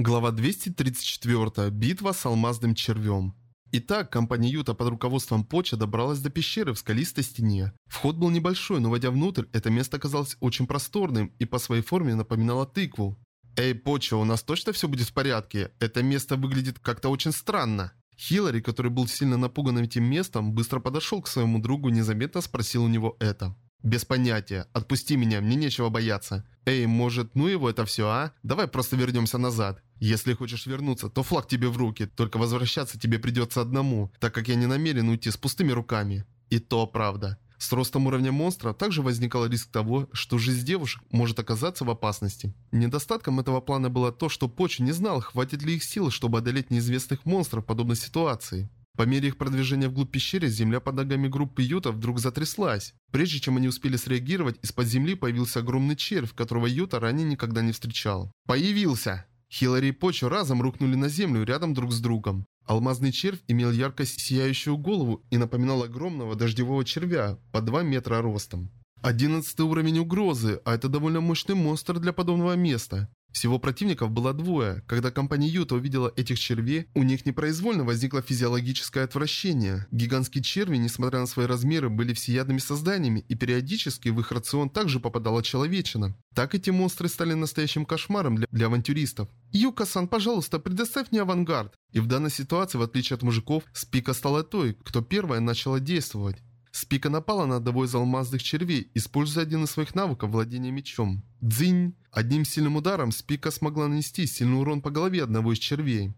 Глава 234. Битва с алмазным червем. Итак, компания Юта под руководством Поча добралась до пещеры в скалистой стене. Вход был небольшой, но войдя внутрь, это место оказалось очень просторным и по своей форме напоминало тыкву. «Эй, Поча, у нас точно все будет в порядке? Это место выглядит как-то очень странно». Хиллари, который был сильно напуган этим местом, быстро подошел к своему другу и незаметно спросил у него это. «Без понятия. Отпусти меня, мне нечего бояться. Эй, может, ну его это все, а? Давай просто вернемся назад. Если хочешь вернуться, то флаг тебе в руки, только возвращаться тебе придется одному, так как я не намерен уйти с пустыми руками». И то правда. С ростом уровня монстра также возникал риск того, что жизнь девушек может оказаться в опасности. Недостатком этого плана было то, что Поч не знал, хватит ли их сил, чтобы одолеть неизвестных монстров в подобной ситуации. По мере их продвижения вглубь пещеры, земля под ногами группы Юта вдруг затряслась. Прежде чем они успели среагировать, из-под земли появился огромный червь, которого Юта ранее никогда не встречал. «Появился!» Хиллари и Почо разом рухнули на землю рядом друг с другом. Алмазный червь имел ярко сияющую голову и напоминал огромного дождевого червя по 2 метра ростом. Одиннадцатый уровень угрозы, а это довольно мощный монстр для подобного места. Всего противников было двое. Когда компания Юта увидела этих червей, у них непроизвольно возникло физиологическое отвращение. Гигантские черви, несмотря на свои размеры, были всеядными созданиями, и периодически в их рацион также попадала человечина. Так эти монстры стали настоящим кошмаром для, для авантюристов. «Юка-сан, пожалуйста, предоставь мне авангард». И в данной ситуации, в отличие от мужиков, Спика стала той, кто первая начала действовать. Спика напала на одного из алмазных червей, используя один из своих навыков владения мечом. Дзинь! Одним сильным ударом Спика смогла нанести сильный урон по голове одного из червей.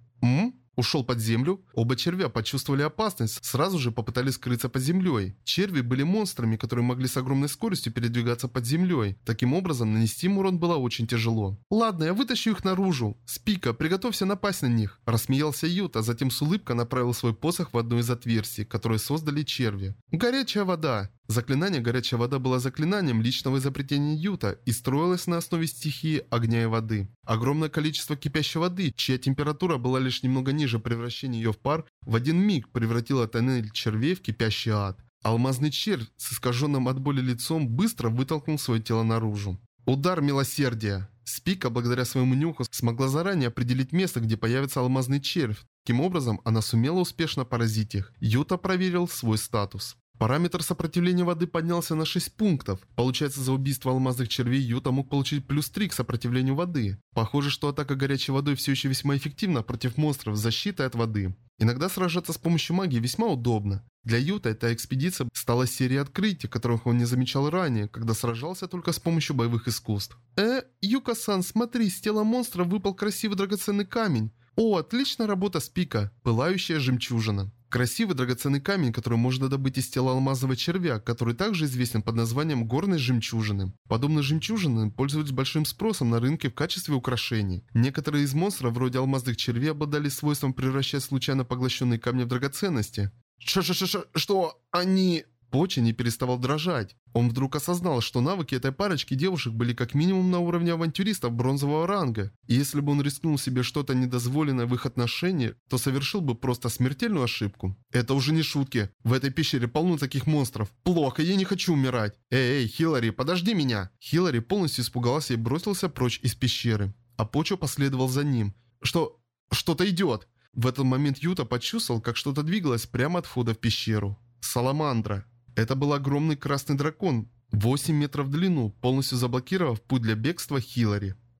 Ушел под землю. Оба червя почувствовали опасность, сразу же попытались скрыться под землей. Черви были монстрами, которые могли с огромной скоростью передвигаться под землей. Таким образом, нанести им урон было очень тяжело. «Ладно, я вытащу их наружу. Спика, приготовься напасть на них». Рассмеялся Юта, затем с улыбкой направил свой посох в одно из отверстий, которые создали черви. «Горячая вода». Заклинание «Горячая вода» было заклинанием личного изобретения Юта и строилось на основе стихии огня и воды. Огромное количество кипящей воды, чья температура была лишь немного ниже превращения ее в пар, в один миг превратила тоннель червей в кипящий ад. Алмазный червь с искаженным от боли лицом быстро вытолкнул свое тело наружу. Удар милосердия. Спика, благодаря своему нюху, смогла заранее определить место, где появится алмазный червь. Таким образом, она сумела успешно поразить их. Юта проверил свой статус. Параметр сопротивления воды поднялся на 6 пунктов. Получается, за убийство алмазных червей Юта мог получить плюс 3 к сопротивлению воды. Похоже, что атака горячей водой все еще весьма эффективна против монстров с защитой от воды. Иногда сражаться с помощью магии весьма удобно. Для Юта эта экспедиция стала серией открытий, которых он не замечал ранее, когда сражался только с помощью боевых искусств. Э, Юка-сан, смотри, с тела монстра выпал красивый драгоценный камень. О, отличная работа Спика, пылающая жемчужина. Красивый драгоценный камень, который можно добыть из тела алмазового червя, который также известен под названием горной жемчужины. Подобные жемчужины пользуются большим спросом на рынке в качестве украшений. Некоторые из монстров, вроде алмазных червей, обладали свойством превращать случайно поглощенные камни в драгоценности. Ш-ш-ш-ш, что они... Поча не переставал дрожать. Он вдруг осознал, что навыки этой парочки девушек были как минимум на уровне авантюристов бронзового ранга. И если бы он рискнул себе что-то недозволенное в их отношении, то совершил бы просто смертельную ошибку. Это уже не шутки. В этой пещере полно таких монстров. Плохо, я не хочу умирать. Эй, эй, Хиллари, подожди меня. Хиллари полностью испугался и бросился прочь из пещеры. А Почо последовал за ним. Что... что-то идет. В этот момент Юта почувствовал, как что-то двигалось прямо от входа в пещеру. Саламандра. Это был огромный красный дракон, 8 метров в длину, полностью заблокировав путь для бегства Хиллари.